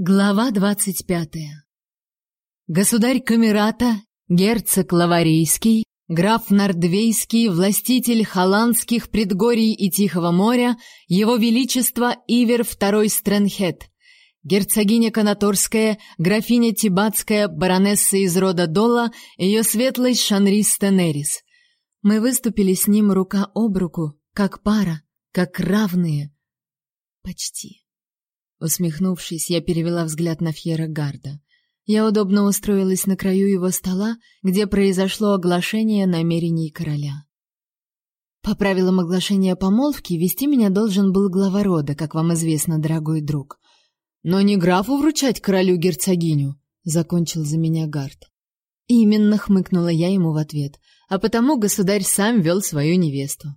Глава двадцать пятая. Государь Камерата, герцог Лаварийский, граф Нордвейский, властитель холландских предгорий и Тихого моря, его величество Ивер II Стренхет, герцогиня Конаторская, графиня Тибатская, баронесса из рода Дола, ее светлость Шанрис Тенерис. Мы выступили с ним рука об руку, как пара, как равные. Почти. Усмехнувшись, я перевела взгляд на Фьера Гарда. Я удобно устроилась на краю его стола, где произошло оглашение намерений короля. По правилам оглашения помолвки вести меня должен был глава рода, как вам известно, дорогой друг. Но не графу вручать королю герцогиню, закончил за меня Гард. Именно хмыкнула я ему в ответ, а потому государь сам вел свою невесту.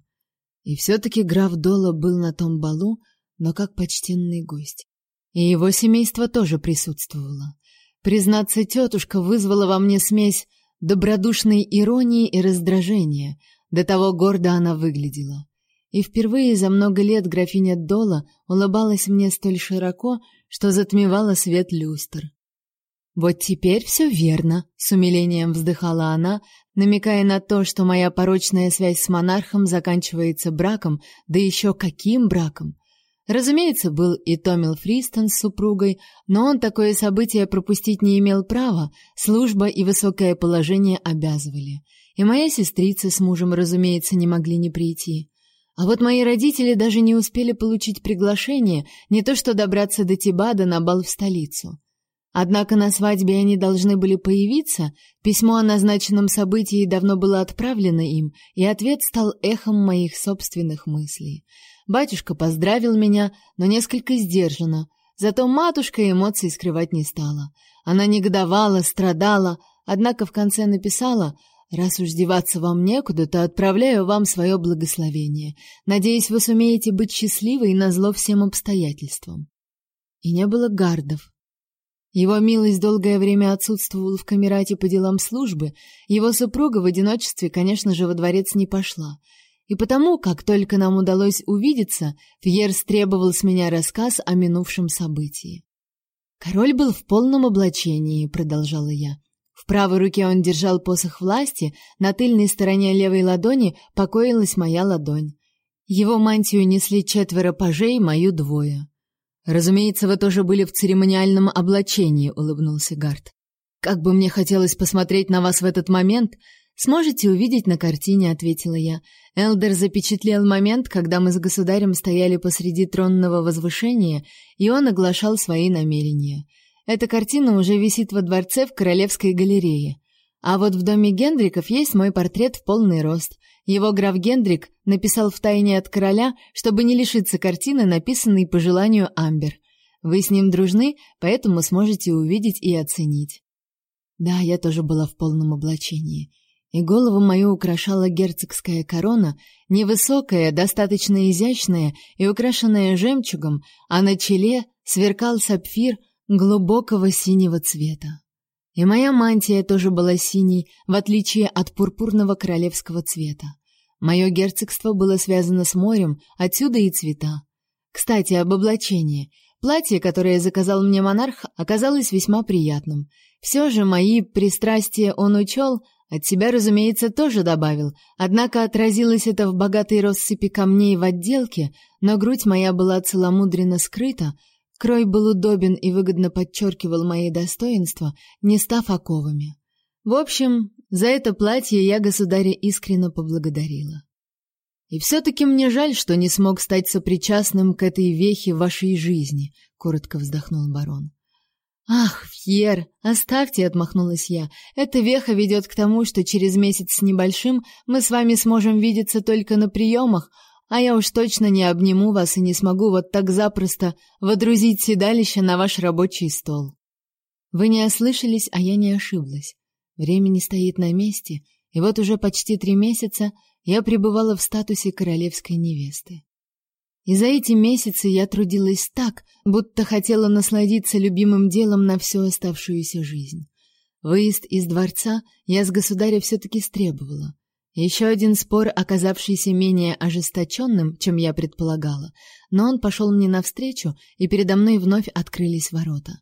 И все таки граф Дола был на том балу, но как почтенный гость. И его семейство тоже присутствовало. Признаться, тетушка вызвала во мне смесь добродушной иронии и раздражения. До того гордо она выглядела. И впервые за много лет графиня Дола улыбалась мне столь широко, что затмевала свет люстр. Вот теперь все верно, с умилением вздыхала она, намекая на то, что моя порочная связь с монархом заканчивается браком, да еще каким браком? Разумеется, был и Томил Фристон с супругой, но он такое событие пропустить не имел права, служба и высокое положение обязывали. И моя сестрица с мужем, разумеется, не могли не прийти. А вот мои родители даже не успели получить приглашение, не то что добраться до Тибада на бал в столицу. Однако на свадьбе они должны были появиться, письмо о назначенном событии давно было отправлено им, и ответ стал эхом моих собственных мыслей. Батюшка поздравил меня, но несколько сдержанно. Зато матушка эмоций скрывать не стала. Она негодовала, страдала, однако в конце написала: "Раз уж деваться вам некуда, то отправляю вам свое благословение. Надеюсь, вы сумеете быть счастливой назло всем обстоятельствам". И не было гардов. Его милость долгое время отсутствовал в камерате по делам службы, его супруга в одиночестве, конечно же, во дворец не пошла. И потому, как только нам удалось увидеться, Фьерс требовал с меня рассказ о минувшем событии. Король был в полном облачении, продолжала я. В правой руке он держал посох власти, на тыльной стороне левой ладони покоилась моя ладонь. Его мантию несли четверо пажей, мою двое. Разумеется, вы тоже были в церемониальном облачении, улыбнулся Гард. Как бы мне хотелось посмотреть на вас в этот момент, Сможете увидеть на картине, ответила я. Элдер запечатлел момент, когда мы с государем стояли посреди тронного возвышения, и он оглашал свои намерения. Эта картина уже висит во дворце в Королевской галерее. А вот в доме Гендриков есть мой портрет в полный рост. Его граф Гендрик написал в тайне от короля, чтобы не лишиться картины, написанной по желанию Амбер. Вы с ним дружны, поэтому сможете увидеть и оценить. Да, я тоже была в полном облачении и голову мою украшала герцогская корона, невысокая, достаточно изящная и украшенная жемчугом, а на челе сверкал сапфир глубокого синего цвета. И моя мантия тоже была синей, в отличие от пурпурного королевского цвета. Мое герцогство было связано с морем, отсюда и цвета. Кстати, об облачении. Платье, которое заказал мне монарх, оказалось весьма приятным. Все же мои пристрастия он учел, от себя, разумеется, тоже добавил, однако отразилось это в богатой россыпи камней в отделке, но грудь моя была целомудренно скрыта, крой был удобен и выгодно подчеркивал мои достоинства, не став оковами. В общем, за это платье я государя искренне поблагодарила. И все-таки мне жаль, что не смог стать сопричастным к этой вехе вашей жизни, коротко вздохнул барон. Ах, Фьер, оставьте, отмахнулась я. Эта веха ведет к тому, что через месяц с небольшим мы с вами сможем видеться только на приемах, а я уж точно не обниму вас и не смогу вот так запросто водрузить седалище на ваш рабочий стол. Вы не ослышались, а я не ошиблась. Время не стоит на месте, и вот уже почти три месяца я пребывала в статусе королевской невесты. И за эти месяцы я трудилась так, будто хотела насладиться любимым делом на всю оставшуюся жизнь. Выезд из дворца я с государя все-таки стребовала. Еще один спор, оказавшийся менее ожесточенным, чем я предполагала, но он пошел мне навстречу, и передо мной вновь открылись ворота.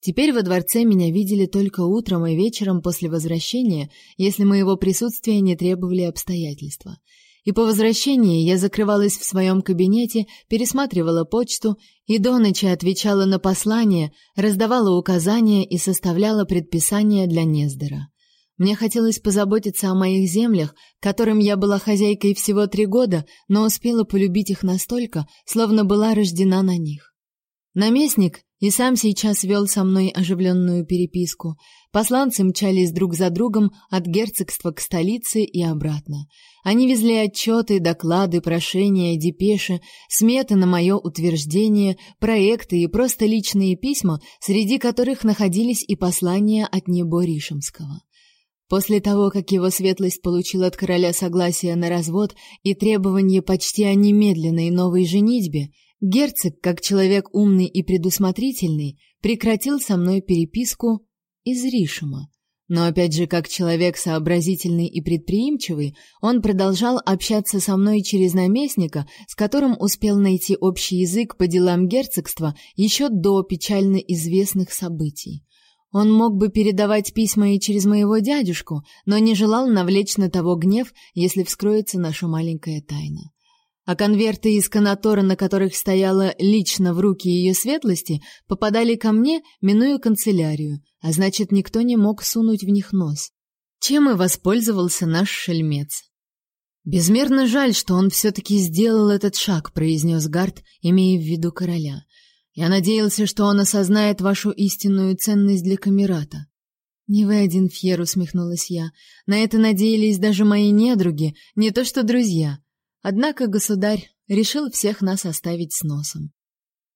Теперь во дворце меня видели только утром и вечером после возвращения, если моего присутствия не требовали обстоятельства. И по возвращении я закрывалась в своем кабинете, пересматривала почту и до ночи отвечала на послания, раздавала указания и составляла предписания для Нездера. Мне хотелось позаботиться о моих землях, которым я была хозяйкой всего три года, но успела полюбить их настолько, словно была рождена на них. Наместник и сам сейчас вел со мной оживленную переписку. Посланцы мчались друг за другом от герцогства к столице и обратно. Они везли отчеты, доклады, прошения, депеши, сметы на мое утверждение, проекты и просто личные письма, среди которых находились и послания от Небо Ришемского. После того, как его светлость получил от короля согласие на развод и требование почти о немедленной новой женитьбе, Герцог, как человек умный и предусмотрительный, прекратил со мной переписку из Ришима. Но опять же, как человек сообразительный и предприимчивый, он продолжал общаться со мной через наместника, с которым успел найти общий язык по делам герцогства еще до печально известных событий. Он мог бы передавать письма и через моего дядюшку, но не желал навлечь на того гнев, если вскроется наша маленькая тайна а конверты из канатора, на которых стояла лично в руки ее светлости, попадали ко мне, минуя канцелярию, а значит, никто не мог сунуть в них нос. Чем и воспользовался наш шельмец. Безмерно жаль, что он все-таки сделал этот шаг, произнес Гард, имея в виду короля. Я надеялся, что он осознает вашу истинную ценность для камерата. Не вы один, Фьер, усмехнулась я. На это надеялись даже мои недруги, не то что друзья. Однако государь решил всех нас оставить с носом.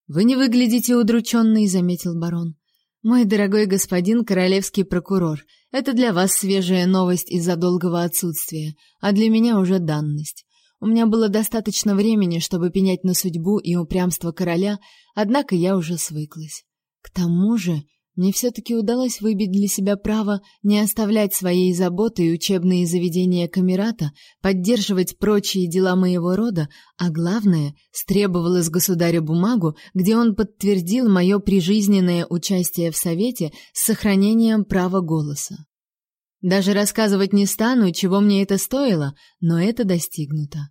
Вы не выглядите удрученной, заметил барон. Мой дорогой господин королевский прокурор, это для вас свежая новость из-за долгого отсутствия, а для меня уже данность. У меня было достаточно времени, чтобы пенять на судьбу и упрямство короля, однако я уже свыклась. К тому же, мне все-таки удалось выбить для себя право не оставлять своей заботой учебные заведения Камерата, поддерживать прочие дела моего рода, а главное, стребовала с государя бумагу, где он подтвердил мое прижизненное участие в совете с сохранением права голоса. Даже рассказывать не стану, чего мне это стоило, но это достигнуто.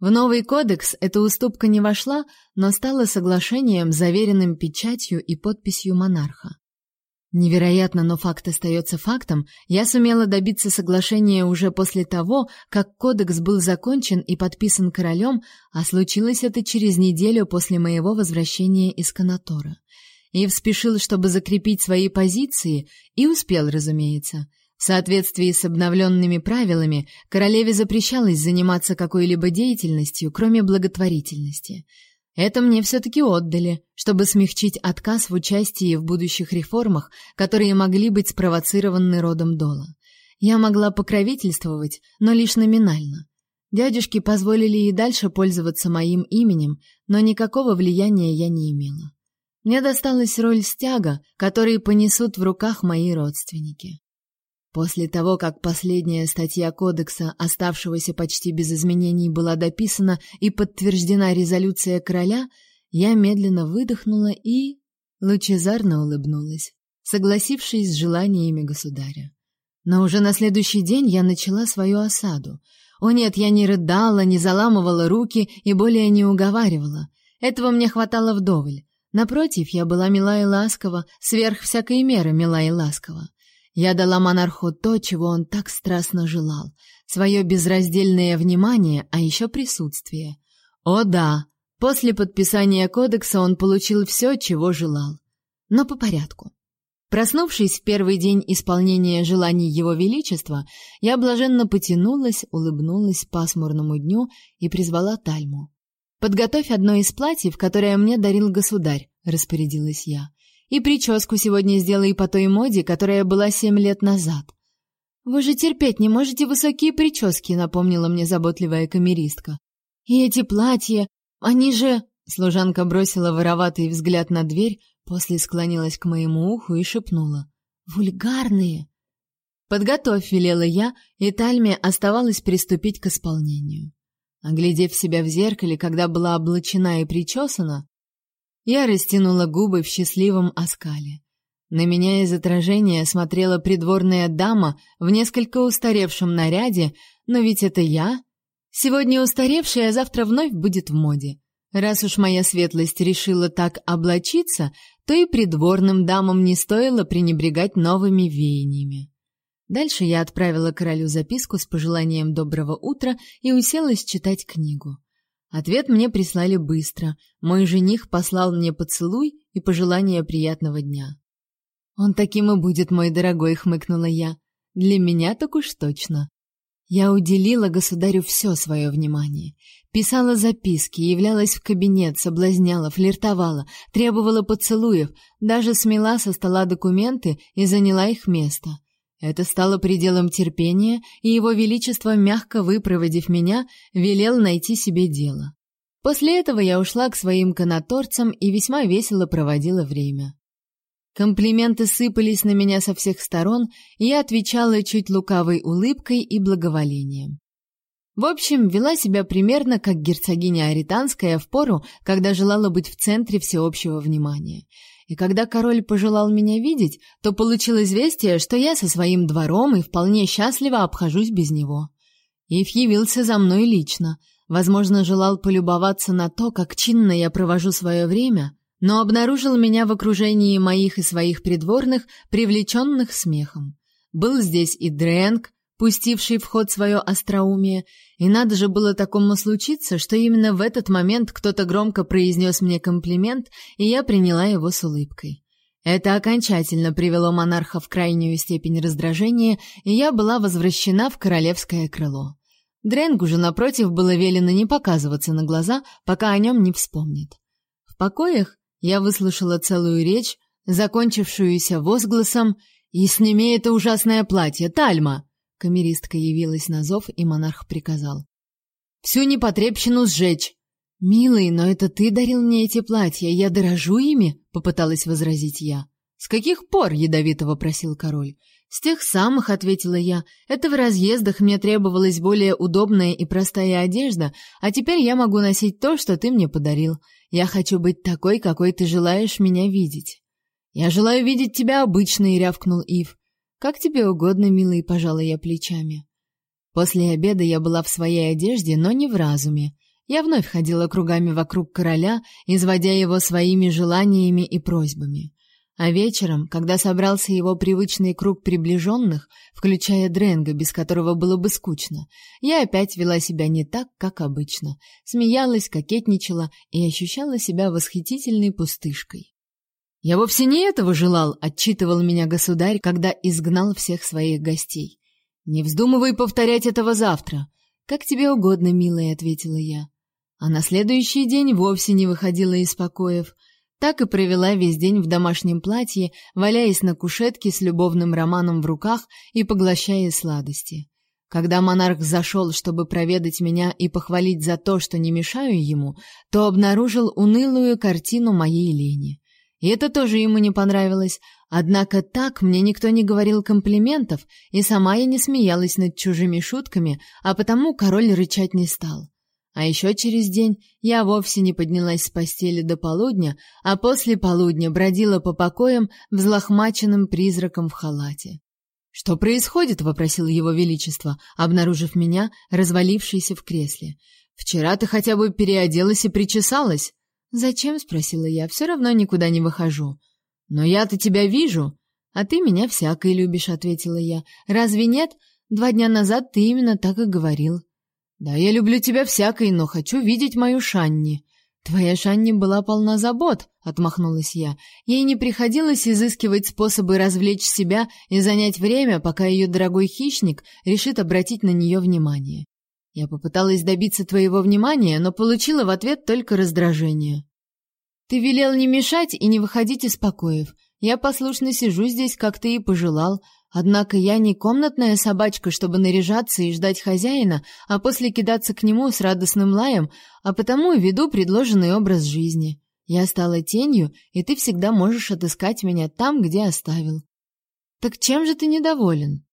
В новый кодекс эта уступка не вошла, но стала соглашением, заверенным печатью и подписью монарха. Невероятно, но факт остается фактом. Я сумела добиться соглашения уже после того, как кодекс был закончен и подписан королем, а случилось это через неделю после моего возвращения из Канатора. Ив спешил, чтобы закрепить свои позиции, и успел, разумеется. В соответствии с обновленными правилами, королеве запрещалось заниматься какой-либо деятельностью, кроме благотворительности — это мне все-таки отдали, чтобы смягчить отказ в участии в будущих реформах, которые могли быть спровоцированы родом Дола. Я могла покровительствовать, но лишь номинально. Дядюшки позволили и дальше пользоваться моим именем, но никакого влияния я не имела. Мне досталась роль стяга, который понесут в руках мои родственники. После того, как последняя статья кодекса, оставшегося почти без изменений, была дописана и подтверждена резолюция короля, я медленно выдохнула и лучезарно улыбнулась, согласившись с желаниями государя. Но уже на следующий день я начала свою осаду. О нет, я не рыдала, не заламывала руки и более не уговаривала. Этого мне хватало вдоволь. Напротив, я была мила и ласкова, сверх всякой меры мила и ласкова. Я дала монарху то, чего он так страстно желал, свое безраздельное внимание, а еще присутствие. О да, после подписания кодекса он получил все, чего желал. Но по порядку. Проснувшись в первый день исполнения желаний его величества, я блаженно потянулась, улыбнулась пасмурному дню и призвала Тальму. Подготовь одно из платьев, которое мне дарил государь, распорядилась я. И прическу сегодня сделай по той моде, которая была семь лет назад. Вы же терпеть не можете высокие прически, напомнила мне заботливая камеристка. И эти платья, они же... Служанка бросила вороватый взгляд на дверь, после склонилась к моему уху и шепнула. «Вульгарные!» «Подготовь», — велела я, и Тальме оставалось приступить к исполнению. Оглядев себя в зеркале, когда была облачена и причесана, я растянула губы в счастливом оскале. На меня из отражения смотрела придворная дама в несколько устаревшем наряде, но ведь это я. Сегодня устаревшая, а завтра вновь будет в моде. Раз уж моя светлость решила так облачиться, то и придворным дамам не стоило пренебрегать новыми веяниями. Дальше я отправила королю записку с пожеланием доброго утра и уселась читать книгу. Ответ мне прислали быстро. Мой жених послал мне поцелуй и пожелание приятного дня. Он таким и будет, мой дорогой, хмыкнула я. Для меня так уж точно. Я уделила государю все свое внимание. Писала записки, являлась в кабинет, соблазняла, флиртовала, требовала поцелуев, даже смела со стола документы и заняла их место. Это стало пределом терпения, и его величество, мягко выпроводив меня, велел найти себе дело. После этого я ушла к своим канаторцам и весьма весело проводила время. Комплименты сыпались на меня со всех сторон, и я отвечала чуть лукавой улыбкой и благоволением. В общем, вела себя примерно как герцогиня Аританская в пору, когда желала быть в центре всеобщего внимания. И когда король пожелал меня видеть, то получил известие, что я со своим двором и вполне счастливо обхожусь без него. Ив явился за мной лично, возможно, желал полюбоваться на то, как чинно я провожу свое время — но обнаружил меня в окружении моих и своих придворных, привлеченных смехом. Был здесь и Дрэнк, пустивший в ход свое остроумие, и надо же было такому случиться, что именно в этот момент кто-то громко произнес мне комплимент, и я приняла его с улыбкой. Это окончательно привело монарха в крайнюю степень раздражения, и я была возвращена в королевское крыло. Дренгу же, напротив, было велено не показываться на глаза, пока о нем не вспомнит. В покоях я выслушала целую речь, закончившуюся возгласом «И сними это ужасное платье, Тальма!» Камеристка явилась на зов, и монарх приказал. «Всю непотребщину сжечь!» «Милый, но это ты дарил мне эти платья, я дорожу ими», — попыталась возразить я. «С каких пор?» — ядовито вопросил король. «С тех самых», — ответила я. «Это в разъездах мне требовалась более удобная и простая одежда, а теперь я могу носить то, что ты мне подарил. Я хочу быть такой, какой ты желаешь меня видеть. Я желаю видеть тебя обычной, рявкнул Ив. Как тебе угодно, милый, пожала я плечами. После обеда я была в своей одежде, но не в разуме. Я вновь ходила кругами вокруг короля, изводя его своими желаниями и просьбами. А вечером, когда собрался его привычный круг приближенных, включая Дренга, без которого было бы скучно, я опять вела себя не так, как обычно, смеялась, кокетничала и ощущала себя восхитительной пустышкой. Я вовсе не этого желал, отчитывал меня государь, когда изгнал всех своих гостей. Не вздумывай повторять этого завтра. Как тебе угодно, милая, ответила я. А на следующий день вовсе не выходила из покоев. Так и провела весь день в домашнем платье, валяясь на кушетке с любовным романом в руках и поглощая сладости. Когда монарх зашел, чтобы проведать меня и похвалить за то, что не мешаю ему, то обнаружил унылую картину моей лени. И это тоже ему не понравилось, однако так мне никто не говорил комплиментов, и сама я не смеялась над чужими шутками, а потому король рычать не стал. А еще через день я вовсе не поднялась с постели до полудня, а после полудня бродила по покоям взлохмаченным призраком в халате. «Что происходит?» — вопросил его величество, обнаружив меня, развалившейся в кресле. «Вчера ты хотя бы переоделась и причесалась». «Зачем?» — спросила я. «Все равно никуда не выхожу». «Но я-то тебя вижу». «А ты меня всякой любишь», — ответила я. «Разве нет? Два дня назад ты именно так и говорил». Да, я люблю тебя всякой, но хочу видеть мою Шанни. Твоя Шанни была полна забот, отмахнулась я. Ей не приходилось изыскивать способы развлечь себя и занять время, пока ее дорогой хищник решит обратить на нее внимание. Я попыталась добиться твоего внимания, но получила в ответ только раздражение. Ты велел не мешать и не выходить из покоев. Я послушно сижу здесь, как ты и пожелал, Однако я не комнатная собачка, чтобы наряжаться и ждать хозяина, а после кидаться к нему с радостным лаем, а потому веду предложенный образ жизни. Я стала тенью, и ты всегда можешь отыскать меня там, где оставил. Так чем же ты недоволен?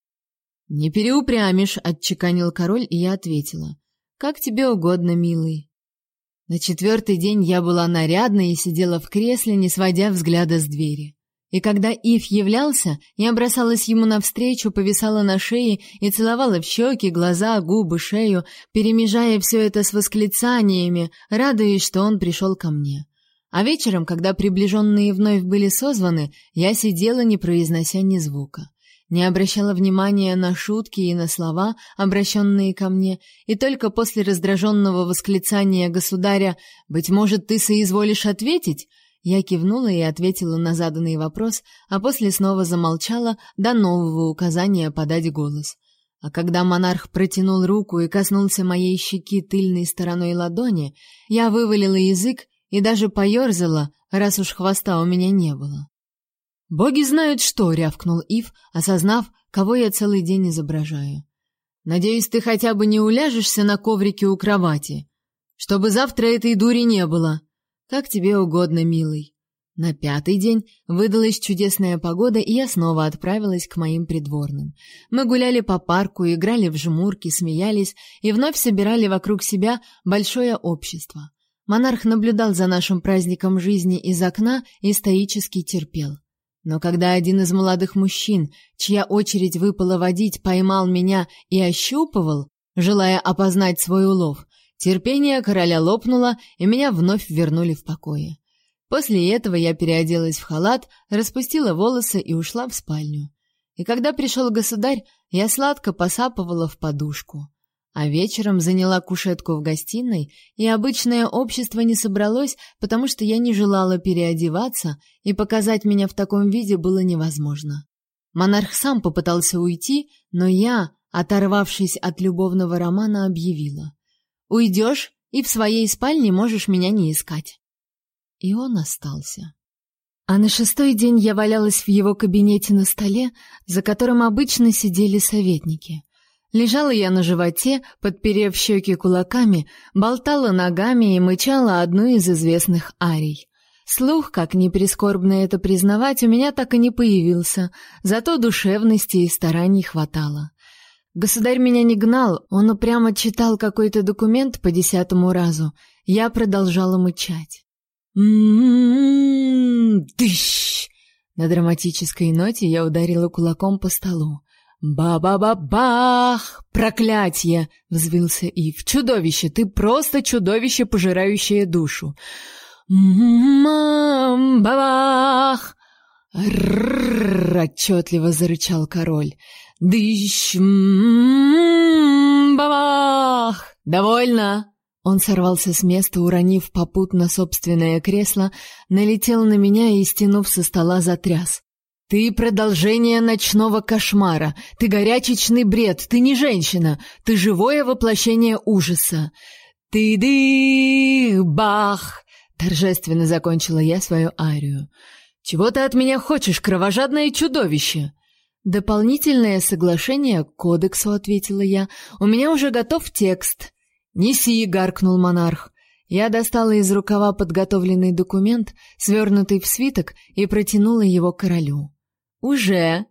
Не переупрямишь, отчеканил король, и я ответила: как тебе угодно, милый. На четвертый день я была нарядна и сидела в кресле, не сводя взгляда с двери. И когда Ив являлся, я бросалась ему навстречу, повисала на шее и целовала в щеки, глаза, губы, шею, перемежая все это с восклицаниями, радуясь, что он пришел ко мне. А вечером, когда приближенные вновь были созваны, я сидела, не произнося ни звука. Не обращала внимания на шутки и на слова, обращенные ко мне, и только после раздраженного восклицания государя «Быть может, ты соизволишь ответить?» Я кивнула и ответила на заданный вопрос, а после снова замолчала до нового указания подать голос. А когда монарх протянул руку и коснулся моей щеки тыльной стороной ладони, я вывалила язык и даже поерзала, раз уж хвоста у меня не было. «Боги знают что!» — рявкнул Ив, осознав, кого я целый день изображаю. «Надеюсь, ты хотя бы не уляжешься на коврике у кровати, чтобы завтра этой дури не было. Как тебе угодно, милый». На пятый день выдалась чудесная погода, и я снова отправилась к моим придворным. Мы гуляли по парку, играли в жмурки, смеялись и вновь собирали вокруг себя большое общество. Монарх наблюдал за нашим праздником жизни из окна и стоически терпел. Но когда один из молодых мужчин, чья очередь выпала водить, поймал меня и ощупывал, желая опознать свой улов, терпение короля лопнуло, и меня вновь вернули в покое. После этого я переоделась в халат, распустила волосы и ушла в спальню. И когда пришел государь, я сладко посапывала в подушку а вечером заняла кушетку в гостиной, и обычное общество не собралось, потому что я не желала переодеваться, и показать меня в таком виде было невозможно. Монарх сам попытался уйти, но я, оторвавшись от любовного романа, объявила: "Уйдешь, и в своей спальне можешь меня не искать". И он остался. А на шестой день я валялась в его кабинете на столе, за которым обычно сидели советники. Лежала я на животе, подперев щеки кулаками, болтала ногами и мычала одну из известных арий. Слух, как ни прискорбно это признавать, у меня так и не появился, зато душевности и стараний хватало. Государь меня не гнал, он упрямо читал какой-то документ по десятому разу. Я продолжала мычать. «М-м-м, тыщ!» На драматической ноте я ударила кулаком по столу. «Ба-ба-ба-бах! Проклятье!» — взвился Ив. «Чудовище! Ты просто чудовище, пожирающее душу!» «Мам-бабах!» «Рррррр!» — отчетливо зарычал король. «Дыщ! Бабах!» «Довольно!» Он сорвался с места, уронив попутно собственное кресло, налетел на меня и, стянув со стола, затряс. Ты продолжение ночного кошмара. Ты горячечный бред. Ты не женщина. Ты живое воплощение ужаса. Ты ды бах. Торжественно закончила я свою арию. Чего ты от меня хочешь, кровожадное чудовище? Дополнительное соглашение к кодексу, ответила я. У меня уже готов текст. Неси, гаркнул монарх. Я достала из рукава подготовленный документ, свернутый в свиток, и протянула его королю. «Уже!»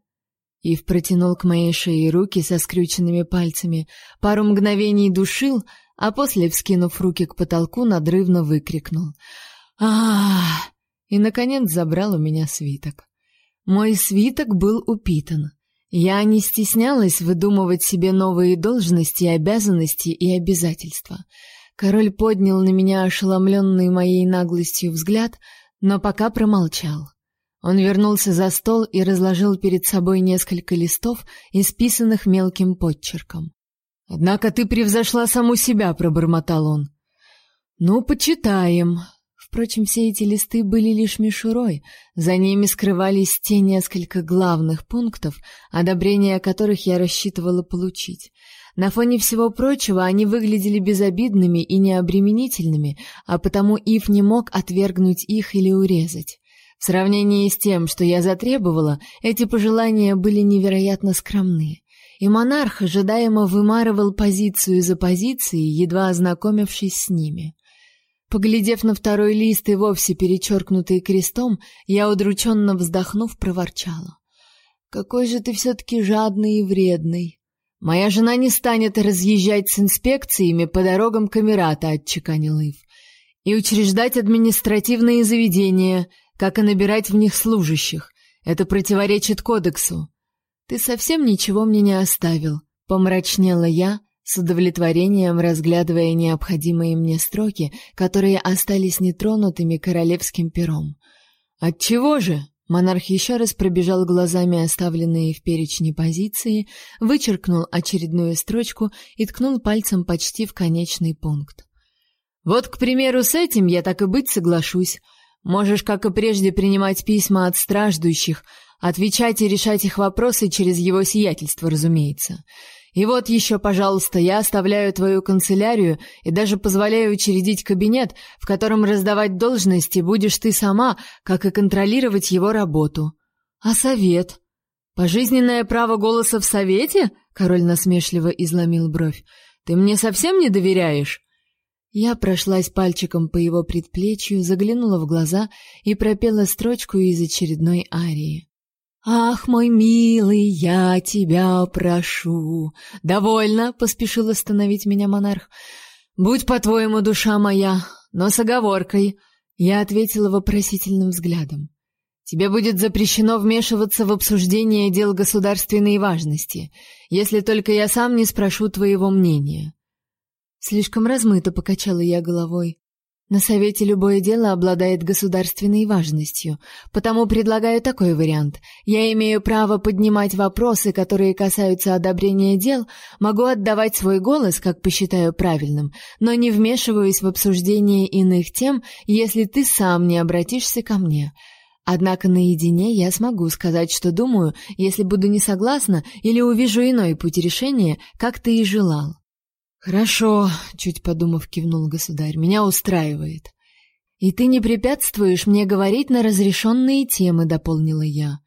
Ив протянул к моей шее руки со скрюченными пальцами, пару мгновений душил, а после, вскинув руки к потолку, надрывно выкрикнул. а И, наконец, забрал у меня свиток. Мой свиток был упитан. Я не стеснялась выдумывать себе новые должности, обязанности и обязательства. Король поднял на меня ошеломленный моей наглостью взгляд, но пока промолчал. Он вернулся за стол и разложил перед собой несколько листов, исписанных мелким подчерком. Однако ты превзошла саму себя, пробормотал он. Ну, почитаем. Впрочем, все эти листы были лишь мишурой, за ними скрывались те несколько главных пунктов, одобрение которых я рассчитывала получить. На фоне всего прочего они выглядели безобидными и необременительными, а потому Ив не мог отвергнуть их или урезать. В сравнении с тем, что я затребовала, эти пожелания были невероятно скромны. И монарх ожидаемо вымарывал позицию за позицией, едва ознакомившись с ними. Поглядев на второй лист и вовсе перечеркнутый крестом, я удрученно вздохнув проворчала: "Какой же ты все таки жадный и вредный. Моя жена не станет разъезжать с инспекциями по дорогам Камерата", отчеканил Ив. "И учреждать административные заведения, как и набирать в них служащих. Это противоречит кодексу. Ты совсем ничего мне не оставил, помрачнела я, с удовлетворением разглядывая необходимые мне строки, которые остались нетронутыми королевским пером. От чего же? Монарх еще раз пробежал глазами оставленные в перечне позиции, вычеркнул очередную строчку и ткнул пальцем почти в конечный пункт. Вот, к примеру, с этим я так и быть соглашусь. Можешь, как и прежде, принимать письма от страждущих, отвечать и решать их вопросы через его сиятельство, разумеется. И вот еще, пожалуйста, я оставляю твою канцелярию и даже позволяю учредить кабинет, в котором раздавать должности будешь ты сама, как и контролировать его работу. А совет? Пожизненное право голоса в совете? Король насмешливо изломил бровь. Ты мне совсем не доверяешь? Я прошлась пальчиком по его предплечью, заглянула в глаза и пропела строчку из очередной арии. Ах, мой милый, я тебя прошу. Довольно, поспешил остановить меня монарх. Будь по-твоему, душа моя, но с оговоркой. Я ответила вопросительным взглядом. Тебе будет запрещено вмешиваться в обсуждение дел государственной важности, если только я сам не спрошу твоего мнения. Слишком размыто покачала я головой. На совете любое дело обладает государственной важностью, потому предлагаю такой вариант. Я имею право поднимать вопросы, которые касаются одобрения дел, могу отдавать свой голос, как посчитаю правильным, но не вмешиваюсь в обсуждение иных тем, если ты сам не обратишься ко мне. Однако наедине я смогу сказать, что думаю, если буду не согласна или увижу иной путь решения, как ты и желал. Хорошо, чуть подумав, кивнул государь. Меня устраивает. И ты не препятствуешь мне говорить на разрешенные темы, дополнила я.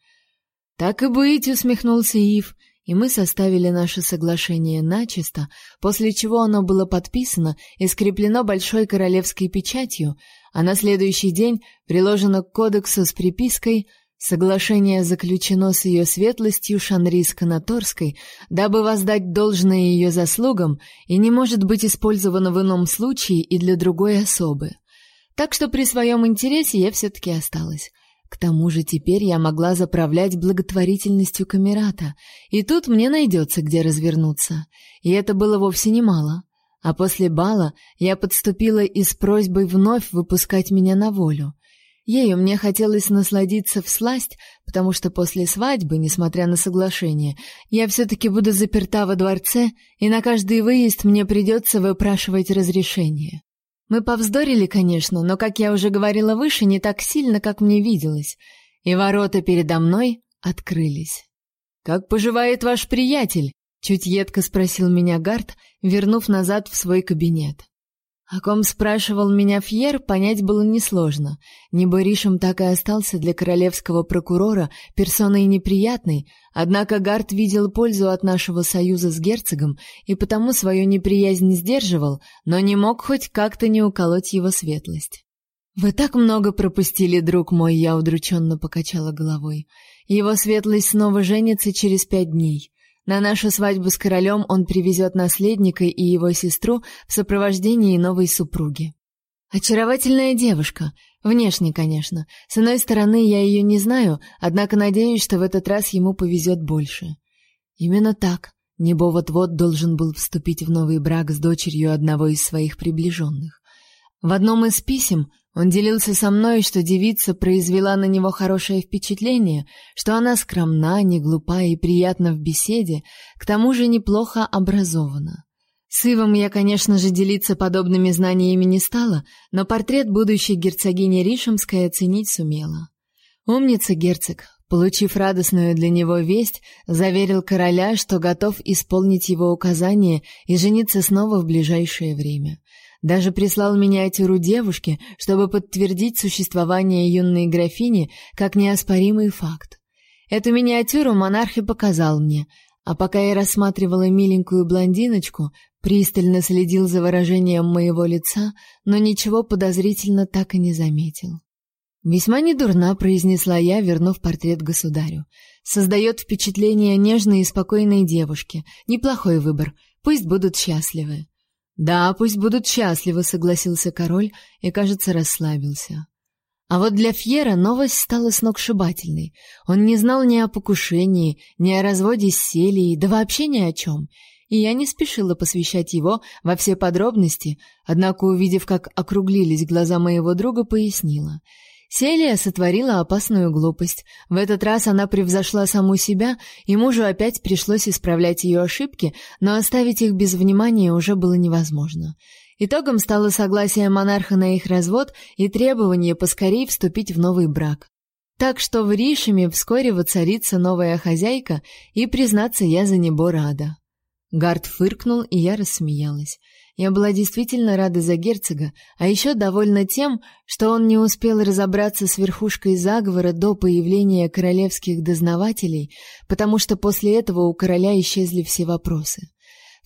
Так и быть, усмехнулся Ив, и мы составили наше соглашение начисто, после чего оно было подписано и скреплено большой королевской печатью, а на следующий день приложено к кодексу с припиской Соглашение заключено с ее светлостью Шанрис Канаторской, дабы воздать должное ее заслугам и не может быть использовано в ином случае и для другой особы. Так что при своем интересе я все-таки осталась. К тому же теперь я могла заправлять благотворительностью Камерата, и тут мне найдется, где развернуться. И это было вовсе немало. А после бала я подступила и с просьбой вновь выпускать меня на волю. Ею мне хотелось насладиться всласть, потому что после свадьбы, несмотря на соглашение, я все-таки буду заперта во дворце, и на каждый выезд мне придется выпрашивать разрешение. Мы повздорили, конечно, но, как я уже говорила выше, не так сильно, как мне виделось, и ворота передо мной открылись. «Как поживает ваш приятель?» — чуть едко спросил меня Гард, вернув назад в свой кабинет. О ком спрашивал меня Фьер, понять было несложно. Неборишем так и остался для королевского прокурора персоной неприятной, однако Гард видел пользу от нашего союза с герцогом и потому свою неприязнь сдерживал, но не мог хоть как-то не уколоть его светлость. «Вы так много пропустили, друг мой», — я удрученно покачала головой. «Его светлость снова женится через пять дней. На нашу свадьбу с королем он привезет наследника и его сестру в сопровождении новой супруги. Очаровательная девушка, внешне, конечно. С одной стороны, я ее не знаю, однако надеюсь, что в этот раз ему повезет больше. Именно так. Небо вот-вот должен был вступить в новый брак с дочерью одного из своих приближенных. В одном из писем он делился со мной, что девица произвела на него хорошее впечатление, что она скромна, не глупа и приятна в беседе, к тому же неплохо образована. С Ивом я, конечно же, делиться подобными знаниями не стала, но портрет будущей герцогини Ришемской оценить сумела. Умница герцог, получив радостную для него весть, заверил короля, что готов исполнить его указания и жениться снова в ближайшее время. Даже прислал миниатюру девушки, чтобы подтвердить существование юной графини как неоспоримый факт. Эту миниатюру монарх и показал мне, а пока я рассматривала миленькую блондиночку, пристально следил за выражением моего лица, но ничего подозрительно так и не заметил. Весьма недурна, произнесла я, вернув портрет государю. Создает впечатление нежной и спокойной девушки. Неплохой выбор. Пусть будут счастливы. Да, пусть будут счастливы, согласился король и, кажется, расслабился. А вот для Фьера новость стала сногсшибательной. Он не знал ни о покушении, ни о разводе с Селией, да вообще ни о чем. И я не спешила посвящать его во все подробности, однако, увидев, как округлились глаза моего друга, пояснила. Селия сотворила опасную глупость. В этот раз она превзошла саму себя, и мужу опять пришлось исправлять ее ошибки, но оставить их без внимания уже было невозможно. Итогом стало согласие монарха на их развод и требование поскорей вступить в новый брак. Так что в Ришеме вскоре воцарится новая хозяйка, и, признаться, я за него рада. Гард фыркнул, и я рассмеялась. Я была действительно рада за герцога, а еще довольна тем, что он не успел разобраться с верхушкой заговора до появления королевских дознавателей, потому что после этого у короля исчезли все вопросы.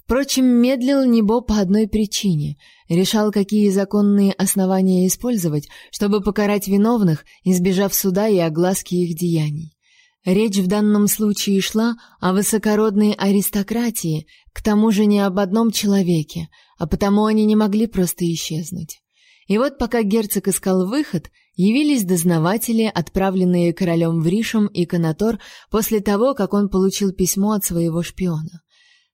Впрочем, медлил Небо по одной причине. Решал, какие законные основания использовать, чтобы покарать виновных, избежав суда и огласки их деяний. Речь в данном случае шла о высокородной аристократии, к тому же не об одном человеке, а потому они не могли просто исчезнуть. И вот пока герцог искал выход, явились дознаватели, отправленные королем в Ришем и Канатор после того, как он получил письмо от своего шпиона.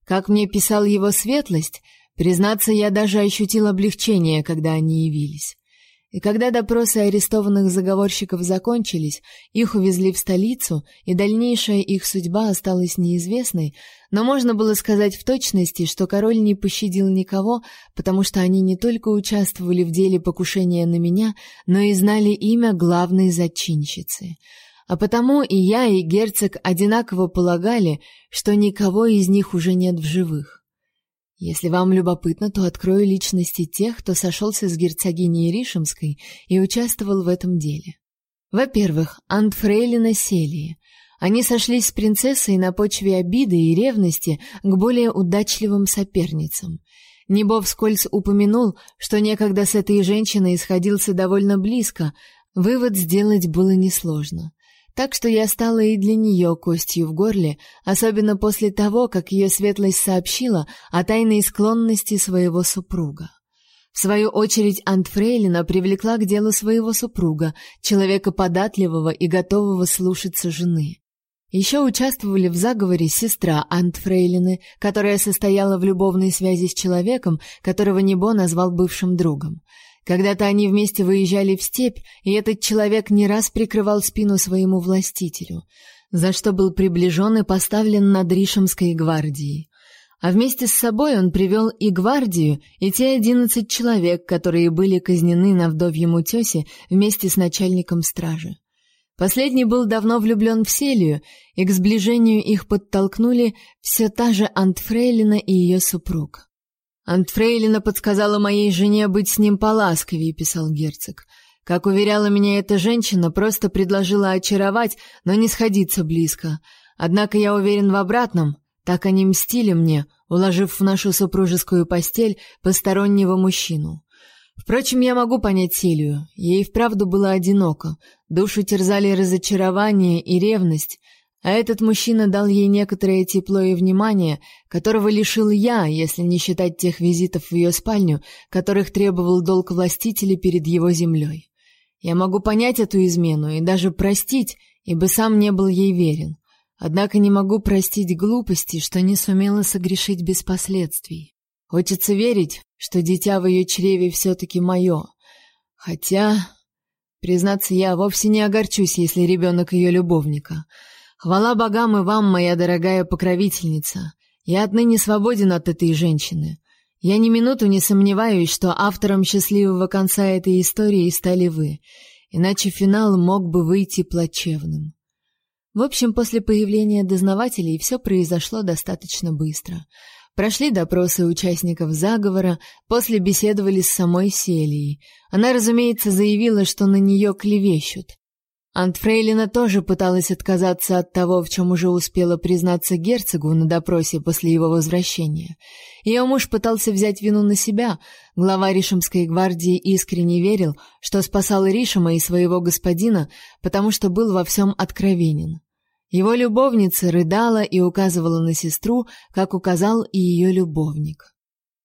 Как мне писал его светлость, признаться, я даже ощутил облегчение, когда они явились. И когда допросы арестованных заговорщиков закончились, их увезли в столицу, и дальнейшая их судьба осталась неизвестной, но можно было сказать в точности, что король не пощадил никого, потому что они не только участвовали в деле покушения на меня, но и знали имя главной зачинщицы. А потому и я, и герцог одинаково полагали, что никого из них уже нет в живых. Если вам любопытно, то открою личности тех, кто сошелся с герцогиней Ришемской и участвовал в этом деле. Во-первых, Антфрейлина Селии. Они сошлись с принцессой на почве обиды и ревности к более удачливым соперницам. Небо вскользь упомянул, что некогда с этой женщиной сходился довольно близко, вывод сделать было несложно так что я стала и для нее костью в горле, особенно после того, как ее светлость сообщила о тайной склонности своего супруга. В свою очередь Антфрейлина привлекла к делу своего супруга, человека податливого и готового слушаться жены. Еще участвовали в заговоре сестра Антфрейлины, которая состояла в любовной связи с человеком, которого Небо назвал бывшим другом. Когда-то они вместе выезжали в степь, и этот человек не раз прикрывал спину своему властителю, за что был приближен и поставлен над Ришемской гвардией. А вместе с собой он привел и гвардию, и те одиннадцать человек, которые были казнены на вдовьем утесе вместе с начальником стражи. Последний был давно влюблен в Селию, и к сближению их подтолкнули все та же Антфрейлина и ее супруг. Антфрейлина подсказала моей жене быть с ним поласковее, писал герцог. Как уверяла меня эта женщина, просто предложила очаровать, но не сходиться близко. Однако я уверен в обратном. Так они мстили мне, уложив в нашу супружескую постель постороннего мужчину. Впрочем, я могу понять Селию. Ей вправду было одиноко. Душу терзали разочарование и ревность. А этот мужчина дал ей некоторое тепло и внимание, которого лишил я, если не считать тех визитов в ее спальню, которых требовал долг властителя перед его землей. Я могу понять эту измену и даже простить, ибо сам не был ей верен. Однако не могу простить глупости, что не сумела согрешить без последствий. Хочется верить, что дитя в ее чреве все-таки мое. Хотя, признаться, я вовсе не огорчусь, если ребенок ее любовника — Хвала богам и вам, моя дорогая покровительница. Я отныне свободен от этой женщины. Я ни минуту не сомневаюсь, что автором счастливого конца этой истории стали вы, иначе финал мог бы выйти плачевным. В общем, после появления дознавателей все произошло достаточно быстро. Прошли допросы участников заговора, после беседовали с самой Селией. Она, разумеется, заявила, что на нее клевещут. Антфрейлина тоже пыталась отказаться от того, в чем уже успела признаться герцогу на допросе после его возвращения. Ее муж пытался взять вину на себя. Глава Ришемской гвардии искренне верил, что спасал Ришема и своего господина, потому что был во всем откровенен. Его любовница рыдала и указывала на сестру, как указал и ее любовник.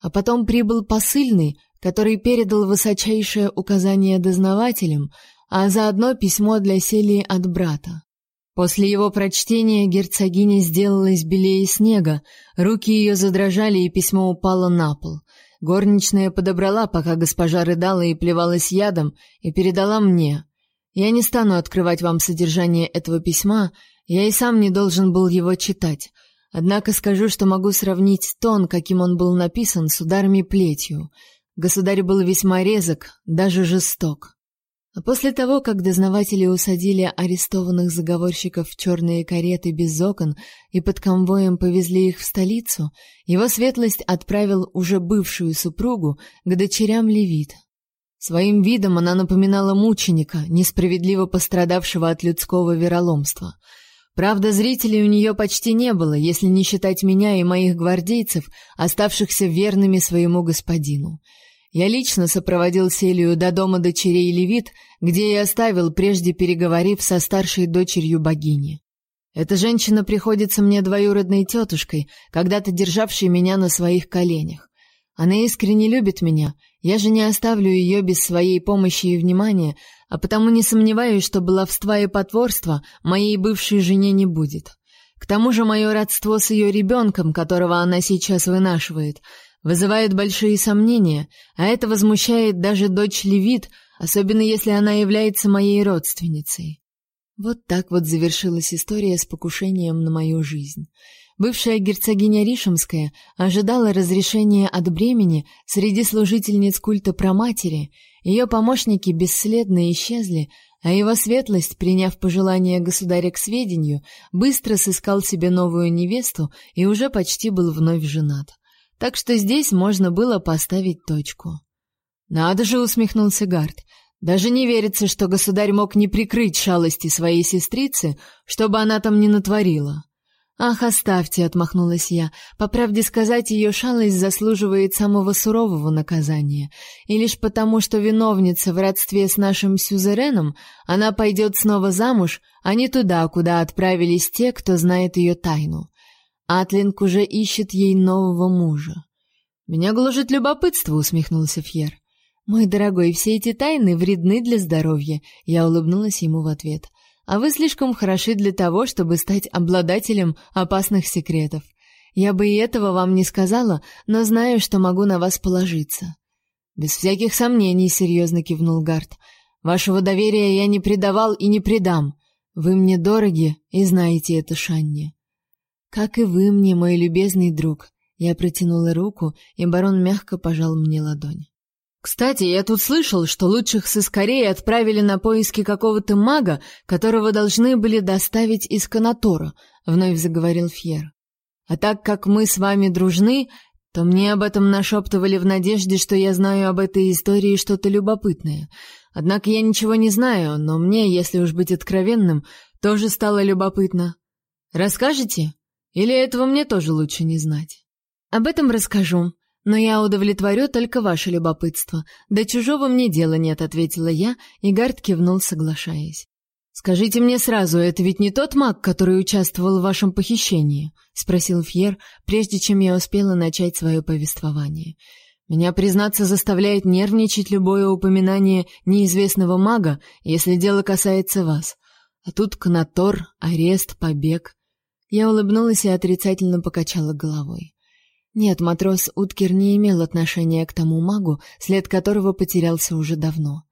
А потом прибыл посыльный, который передал высочайшее указание дознавателям, а заодно письмо для Селии от брата. После его прочтения герцогиня сделалась белее снега, руки ее задрожали, и письмо упало на пол. Горничная подобрала, пока госпожа рыдала и плевалась ядом, и передала мне. Я не стану открывать вам содержание этого письма, я и сам не должен был его читать. Однако скажу, что могу сравнить тон, каким он был написан, с ударами плетью. Государь был весьма резок, даже жесток. А после того, как дознаватели усадили арестованных заговорщиков в черные кареты без окон и под конвоем повезли их в столицу, его светлость отправил уже бывшую супругу к дочерям Левит. Своим видом она напоминала мученика, несправедливо пострадавшего от людского вероломства. Правда, зрителей у нее почти не было, если не считать меня и моих гвардейцев, оставшихся верными своему господину. Я лично сопроводил Селию до дома дочерей Левит, где и оставил, прежде переговорив со старшей дочерью богини. Эта женщина приходится мне двоюродной тетушкой, когда-то державшей меня на своих коленях. Она искренне любит меня, я же не оставлю ее без своей помощи и внимания, а потому не сомневаюсь, что баловства и потворства моей бывшей жене не будет. К тому же мое родство с ее ребенком, которого она сейчас вынашивает, вызывает большие сомнения, а это возмущает даже дочь Левит, особенно если она является моей родственницей. Вот так вот завершилась история с покушением на мою жизнь. Бывшая герцогиня Ришемская ожидала разрешения от бремени среди служительниц культа Проматери, ее помощники бесследно исчезли, а его светлость, приняв пожелание государя к сведению, быстро сыскал себе новую невесту и уже почти был вновь женат. Так что здесь можно было поставить точку. Надо же, усмехнулся Гард. Даже не верится, что государь мог не прикрыть шалости своей сестрицы, чтобы она там не натворила. Ах, оставьте, отмахнулась я. По правде сказать, ее шалость заслуживает самого сурового наказания, и лишь потому, что виновница в родстве с нашим сюзереном, она пойдет снова замуж, а не туда, куда отправились те, кто знает ее тайну. Атлинг уже ищет ей нового мужа. Меня гложет любопытство, усмехнулся Фьер. Мой дорогой, все эти тайны вредны для здоровья, я улыбнулась ему в ответ. А вы слишком хороши для того, чтобы стать обладателем опасных секретов. Я бы и этого вам не сказала, но знаю, что могу на вас положиться. Без всяких сомнений, серьезно кивнул Гарт. Вашего доверия я не предавал и не предам. Вы мне дороги и знаете это, Шанни. Как и вы мне, мой любезный друг. Я протянула руку, и барон мягко пожал мне ладонь. Кстати, я тут слышал, что лучших сыскарей отправили на поиски какого-то мага, которого должны были доставить из Канатора, вновь заговорил Фьер. А так как мы с вами дружны, то мне об этом нашептывали в надежде, что я знаю об этой истории что-то любопытное. Однако я ничего не знаю, но мне, если уж быть откровенным, тоже стало любопытно. Расскажете? Или этого мне тоже лучше не знать? Об этом расскажу, но я удовлетворю только ваше любопытство. До чужого мне дела нет, ответила я, и Гард кивнул, соглашаясь. Скажите мне сразу, это ведь не тот маг, который участвовал в вашем похищении, спросил Фьер, прежде чем я успела начать свое повествование. Меня, признаться, заставляет нервничать любое упоминание неизвестного мага, если дело касается вас. А тут Кнатор, арест, побег. Я улыбнулась и отрицательно покачала головой. Нет, матрос Уткер не имел отношения к тому магу, след которого потерялся уже давно.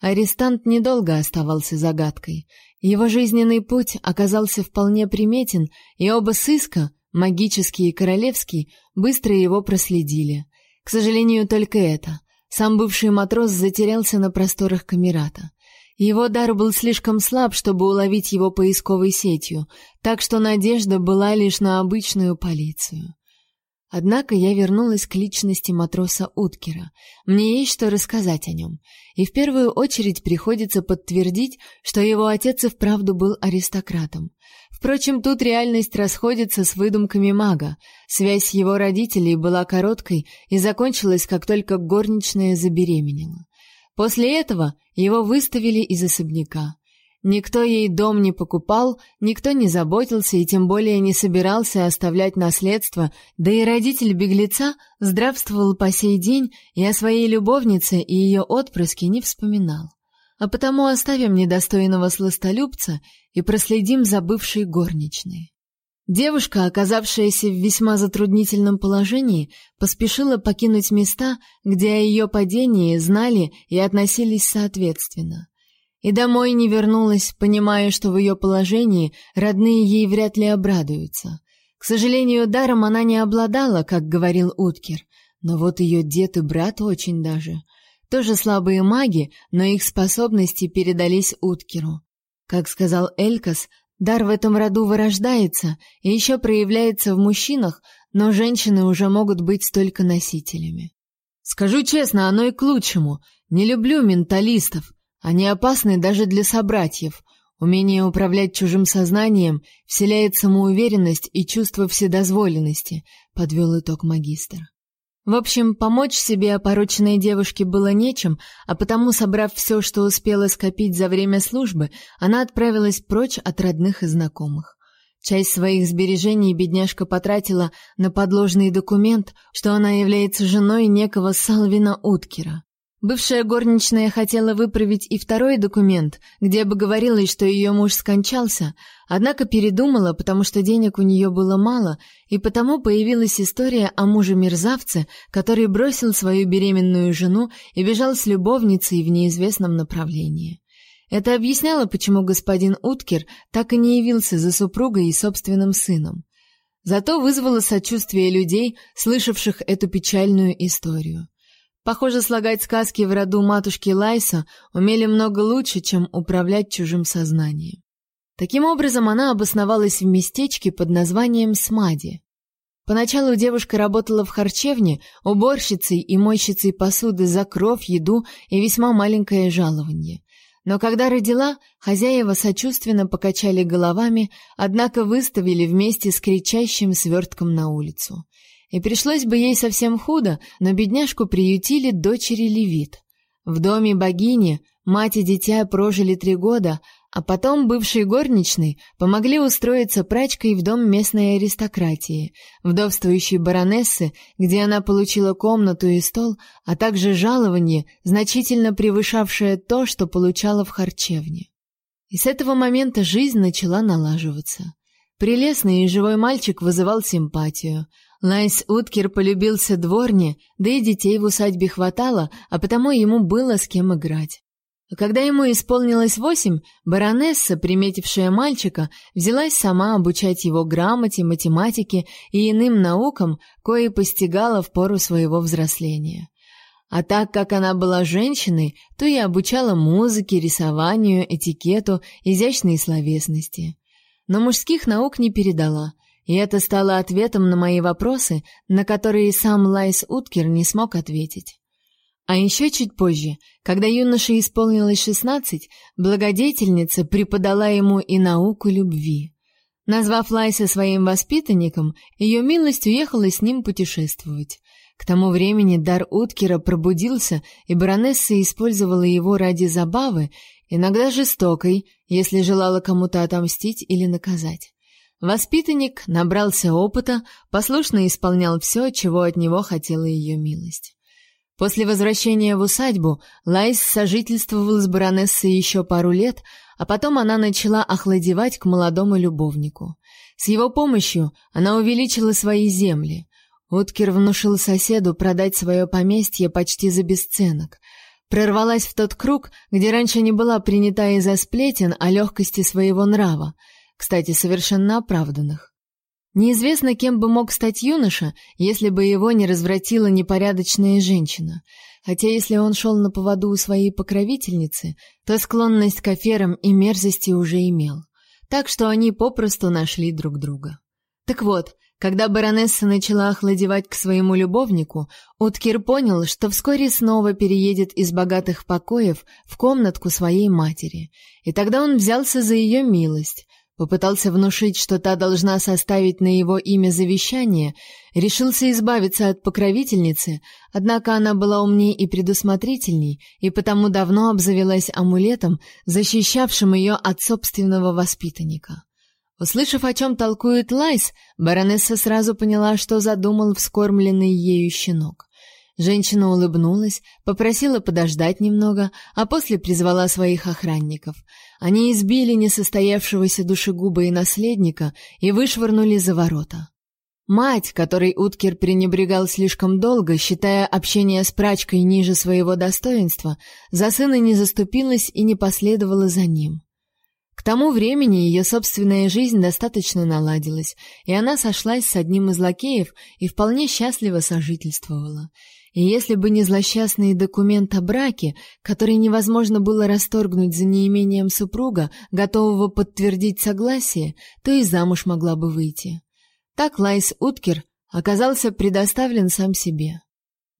Арестант недолго оставался загадкой. Его жизненный путь оказался вполне приметен, и оба сыска, магический и королевский, быстро его проследили. К сожалению, только это. Сам бывший матрос затерялся на просторах Камерата. Его дар был слишком слаб, чтобы уловить его поисковой сетью, так что надежда была лишь на обычную полицию. Однако я вернулась к личности матроса Уткера. Мне есть что рассказать о нем. И в первую очередь приходится подтвердить, что его отец и вправду был аристократом. Впрочем, тут реальность расходится с выдумками мага. Связь его родителей была короткой и закончилась, как только горничная забеременела. После этого его выставили из особняка. Никто ей дом не покупал, никто не заботился и тем более не собирался оставлять наследство, да и родитель беглеца здравствовал по сей день и о своей любовнице и ее отпрыске не вспоминал. а потому оставим недостойного сластолюбца и проследим за бывшей горничной. Девушка, оказавшаяся в весьма затруднительном положении, поспешила покинуть места, где о ее падении знали и относились соответственно. И домой не вернулась, понимая, что в ее положении родные ей вряд ли обрадуются. К сожалению, даром она не обладала, как говорил Уткер, но вот ее дед и брат очень даже. Тоже слабые маги, но их способности передались Уткеру. Как сказал Элькас, дар в этом роду вырождается и еще проявляется в мужчинах, но женщины уже могут быть только носителями. Скажу честно, оно и к лучшему. Не люблю менталистов. Они опасны даже для собратьев. Умение управлять чужим сознанием вселяет самоуверенность и чувство вседозволенности, подвел итог магистр. В общем, помочь себе опороченной девушке было нечем, а потому, собрав все, что успела скопить за время службы, она отправилась прочь от родных и знакомых. Часть своих сбережений бедняжка потратила на подложный документ, что она является женой некого Салвина Уткера. Бывшая горничная хотела выправить и второй документ, где бы говорилось, что ее муж скончался, однако передумала, потому что денег у нее было мало, и потому появилась история о муже-мерзавце, который бросил свою беременную жену и бежал с любовницей в неизвестном направлении. Это объясняло, почему господин Уткер так и не явился за супругой и собственным сыном. Зато вызвало сочувствие людей, слышавших эту печальную историю. Похоже, слагать сказки в роду матушки Лайса умели много лучше, чем управлять чужим сознанием. Таким образом, она обосновалась в местечке под названием Смади. Поначалу девушка работала в харчевне, уборщицей и мойщицей посуды за кров, еду и весьма маленькое жалование. Но когда родила, хозяева сочувственно покачали головами, однако выставили вместе с кричащим свертком на улицу. И пришлось бы ей совсем худо, но бедняжку приютили дочери Левит. В доме богини мать и дитя прожили три года, а потом бывшей горничной помогли устроиться прачкой в дом местной аристократии, вдовствующей баронессы, где она получила комнату и стол, а также жалование, значительно превышавшее то, что получала в харчевне. И с этого момента жизнь начала налаживаться. Прелестный и живой мальчик вызывал симпатию, Лайс Уткер полюбился дворне, да и детей в усадьбе хватало, а потому ему было с кем играть. Когда ему исполнилось восемь, баронесса, приметившая мальчика, взялась сама обучать его грамоте, математике и иным наукам, кои постигала в пору своего взросления. А так как она была женщиной, то и обучала музыке, рисованию, этикету, изящной словесности. Но мужских наук не передала, и это стало ответом на мои вопросы, на которые сам Лайс Уткер не смог ответить. А еще чуть позже, когда юноше исполнилось шестнадцать, благодетельница преподала ему и науку любви. Назвав Лайса своим воспитанником, ее милость уехала с ним путешествовать. К тому времени дар Уткера пробудился, и баронесса использовала его ради забавы, иногда жестокой, если желала кому-то отомстить или наказать. Воспитанник набрался опыта, послушно исполнял все, чего от него хотела ее милость. После возвращения в усадьбу Лайс сожительствовал с баронессой еще пару лет, а потом она начала охладевать к молодому любовнику. С его помощью она увеличила свои земли. Уткер внушил соседу продать свое поместье почти за бесценок. Прорвалась в тот круг, где раньше не была принята из-за сплетен о легкости своего нрава — кстати, совершенно оправданных. Неизвестно, кем бы мог стать юноша, если бы его не развратила непорядочная женщина. Хотя если он шел на поводу у своей покровительницы, то склонность к аферам и мерзости уже имел. Так что они попросту нашли друг друга. Так вот, когда баронесса начала охладевать к своему любовнику, Уткер понял, что вскоре снова переедет из богатых покоев в комнатку своей матери. И тогда он взялся за ее милость, Попытался внушить, что та должна составить на его имя завещание, решился избавиться от покровительницы, однако она была умнее и предусмотрительней, и потому давно обзавелась амулетом, защищавшим ее от собственного воспитанника. Услышав, о чем толкует Лайс, баронесса сразу поняла, что задумал вскормленный ею щенок. Женщина улыбнулась, попросила подождать немного, а после призвала своих охранников. Они избили несостоявшегося душегуба и наследника и вышвырнули за ворота. Мать, которой Уткер пренебрегал слишком долго, считая общение с прачкой ниже своего достоинства, за сына не заступилась и не последовала за ним. К тому времени ее собственная жизнь достаточно наладилась, и она сошлась с одним из лакеев и вполне счастливо сожительствовала. И если бы не злосчастный документ о браке, который невозможно было расторгнуть за неимением супруга, готового подтвердить согласие, то и замуж могла бы выйти. Так Лайс Уткер оказался предоставлен сам себе.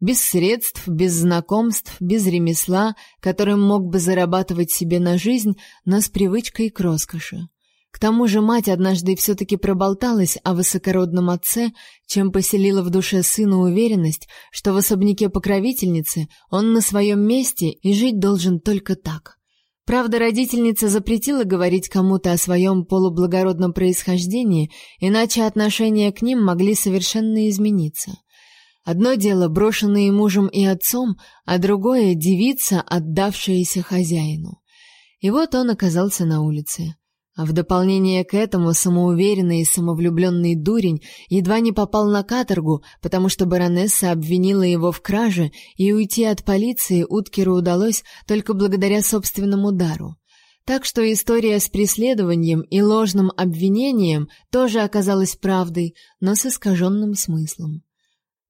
Без средств, без знакомств, без ремесла, которым мог бы зарабатывать себе на жизнь, но с привычкой к роскоши. К тому же мать однажды все-таки проболталась о высокородном отце, чем поселила в душе сына уверенность, что в особняке покровительницы он на своем месте и жить должен только так. Правда, родительница запретила говорить кому-то о своем полублагородном происхождении, иначе отношения к ним могли совершенно измениться. Одно дело брошенные мужем и отцом, а другое девица, отдавшаяся хозяину. И вот он оказался на улице. А в дополнение к этому самоуверенный и самовлюбленный дурень едва не попал на каторгу, потому что баронесса обвинила его в краже, и уйти от полиции Уткеру удалось только благодаря собственному дару. Так что история с преследованием и ложным обвинением тоже оказалась правдой, но с искаженным смыслом.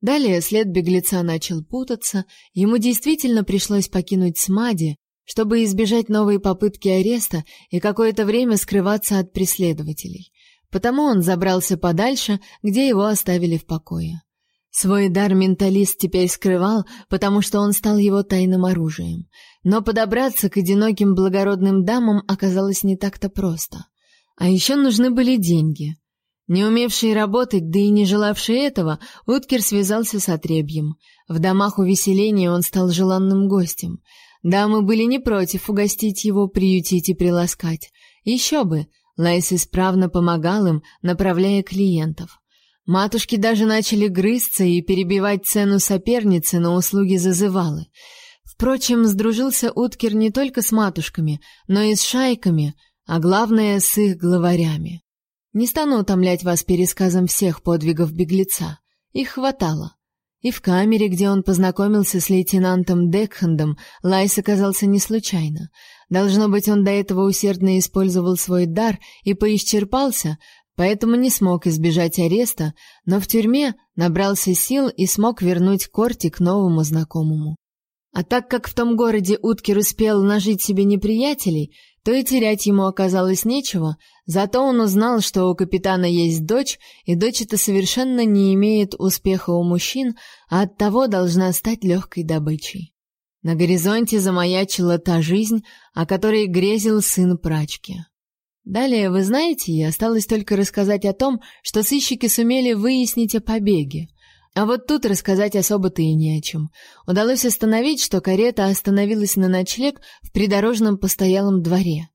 Далее след беглеца начал путаться, ему действительно пришлось покинуть Смади, чтобы избежать новой попытки ареста и какое-то время скрываться от преследователей. Потому он забрался подальше, где его оставили в покое. Свой дар менталист теперь скрывал, потому что он стал его тайным оружием. Но подобраться к одиноким благородным дамам оказалось не так-то просто. А еще нужны были деньги. Не умевший работать, да и не желавший этого, Уткер связался с отребьем. В домах увеселения он стал желанным гостем — Дамы были не против угостить его, приютить и приласкать. Еще бы, Лайс исправно помогал им, направляя клиентов. Матушки даже начали грызться и перебивать цену соперницы на услуги зазывалы. Впрочем, сдружился Уткер не только с матушками, но и с шайками, а главное с их главарями. Не стану утомлять вас пересказом всех подвигов беглеца. Их хватало. И в камере, где он познакомился с лейтенантом Декхендом, Лайс оказался не случайно. Должно быть, он до этого усердно использовал свой дар и поисчерпался, поэтому не смог избежать ареста, но в тюрьме набрался сил и смог вернуть Корти к новому знакомому. А так как в том городе Уткер успел нажить себе неприятелей, то и терять ему оказалось нечего, зато он узнал, что у капитана есть дочь, и дочь эта совершенно не имеет успеха у мужчин, а оттого должна стать легкой добычей. На горизонте замаячила та жизнь, о которой грезил сын прачки. Далее, вы знаете, осталось только рассказать о том, что сыщики сумели выяснить о побеге. А вот тут рассказать особо-то и не о чем. Удалось остановить, что карета остановилась на ночлег в придорожном постоялом дворе.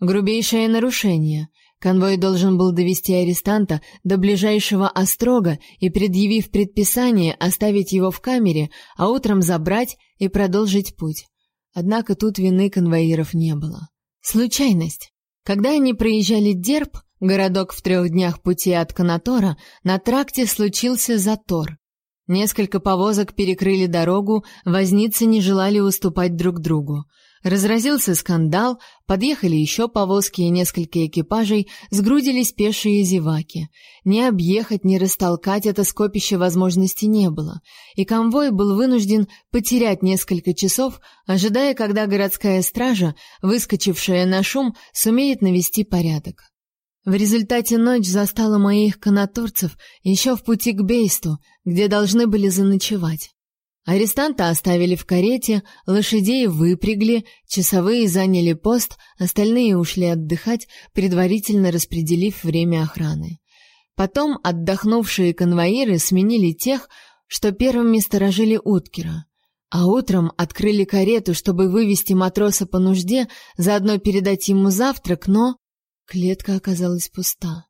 Грубейшее нарушение. Конвой должен был довести арестанта до ближайшего острога и, предъявив предписание, оставить его в камере, а утром забрать и продолжить путь. Однако тут вины конвоиров не было. Случайность. Когда они проезжали Дерб, городок в трех днях пути от Канатора, на тракте случился затор. Несколько повозок перекрыли дорогу, возницы не желали уступать друг другу. Разразился скандал, подъехали еще повозки и несколько экипажей, сгрудились пешие зеваки. Ни объехать, ни растолкать это скопище возможности не было, и конвой был вынужден потерять несколько часов, ожидая, когда городская стража, выскочившая на шум, сумеет навести порядок. В результате ночь застала моих канаторцев еще в пути к Бейсту, где должны были заночевать. Арестанта оставили в карете, лошадей выпрягли, часовые заняли пост, остальные ушли отдыхать, предварительно распределив время охраны. Потом отдохнувшие конвоиры сменили тех, что первыми сторожили Уткера. А утром открыли карету, чтобы вывести матроса по нужде, заодно передать ему завтрак, но Клетка оказалась пуста.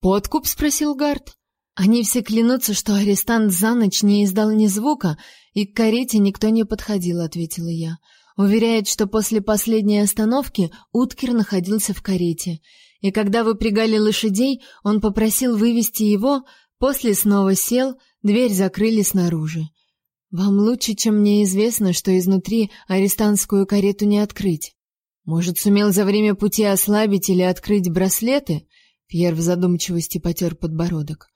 «Подкуп?» — спросил Гард. Они все клянутся, что арестант за ночь не издал ни звука, и к карете никто не подходил, ответила я. Уверяет, что после последней остановки Уткер находился в карете, и когда выпрягали лошадей, он попросил вывести его, после снова сел, дверь закрыли снаружи. Вам лучше, чем мне известно, что изнутри арестантскую карету не открыть. Может, сумел за время пути ослабить или открыть браслеты? Пьер в задумчивости потер подбородок.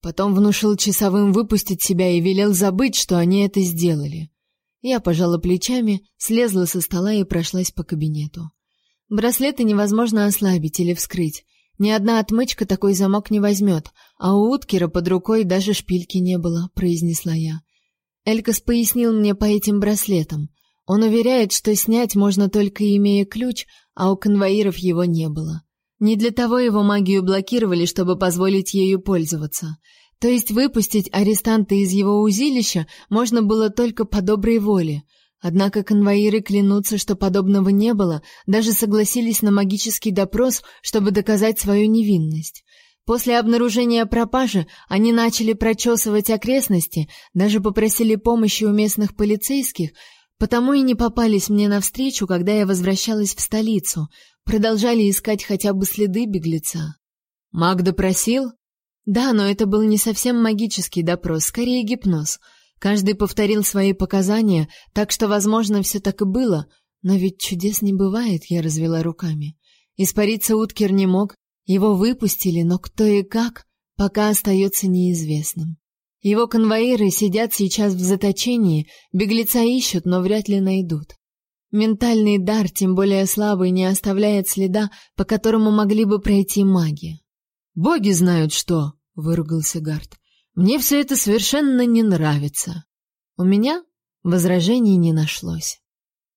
Потом внушил часовым выпустить себя и велел забыть, что они это сделали. Я пожала плечами, слезла со стола и прошлась по кабинету. Браслеты невозможно ослабить или вскрыть. Ни одна отмычка такой замок не возьмет, а у Уткера под рукой даже шпильки не было, произнесла я. Элькас пояснил мне по этим браслетам. Он уверяет, что снять можно только имея ключ, а у конвоиров его не было. Не для того его магию блокировали, чтобы позволить ею пользоваться. То есть выпустить арестанта из его узилища можно было только по доброй воле. Однако конвоиры клянутся, что подобного не было, даже согласились на магический допрос, чтобы доказать свою невинность. После обнаружения пропажи они начали прочесывать окрестности, даже попросили помощи у местных полицейских, потому и не попались мне навстречу, когда я возвращалась в столицу, продолжали искать хотя бы следы беглеца. Магда просил? Да, но это был не совсем магический допрос, скорее гипноз. Каждый повторил свои показания, так что, возможно, все так и было, но ведь чудес не бывает, я развела руками. Испариться Уткер не мог, его выпустили, но кто и как, пока остается неизвестным. Его конвоиры сидят сейчас в заточении, беглеца ищут, но вряд ли найдут. Ментальный дар, тем более слабый, не оставляет следа, по которому могли бы пройти маги. Боги знают что, выругался Гард. Мне все это совершенно не нравится. У меня возражений не нашлось.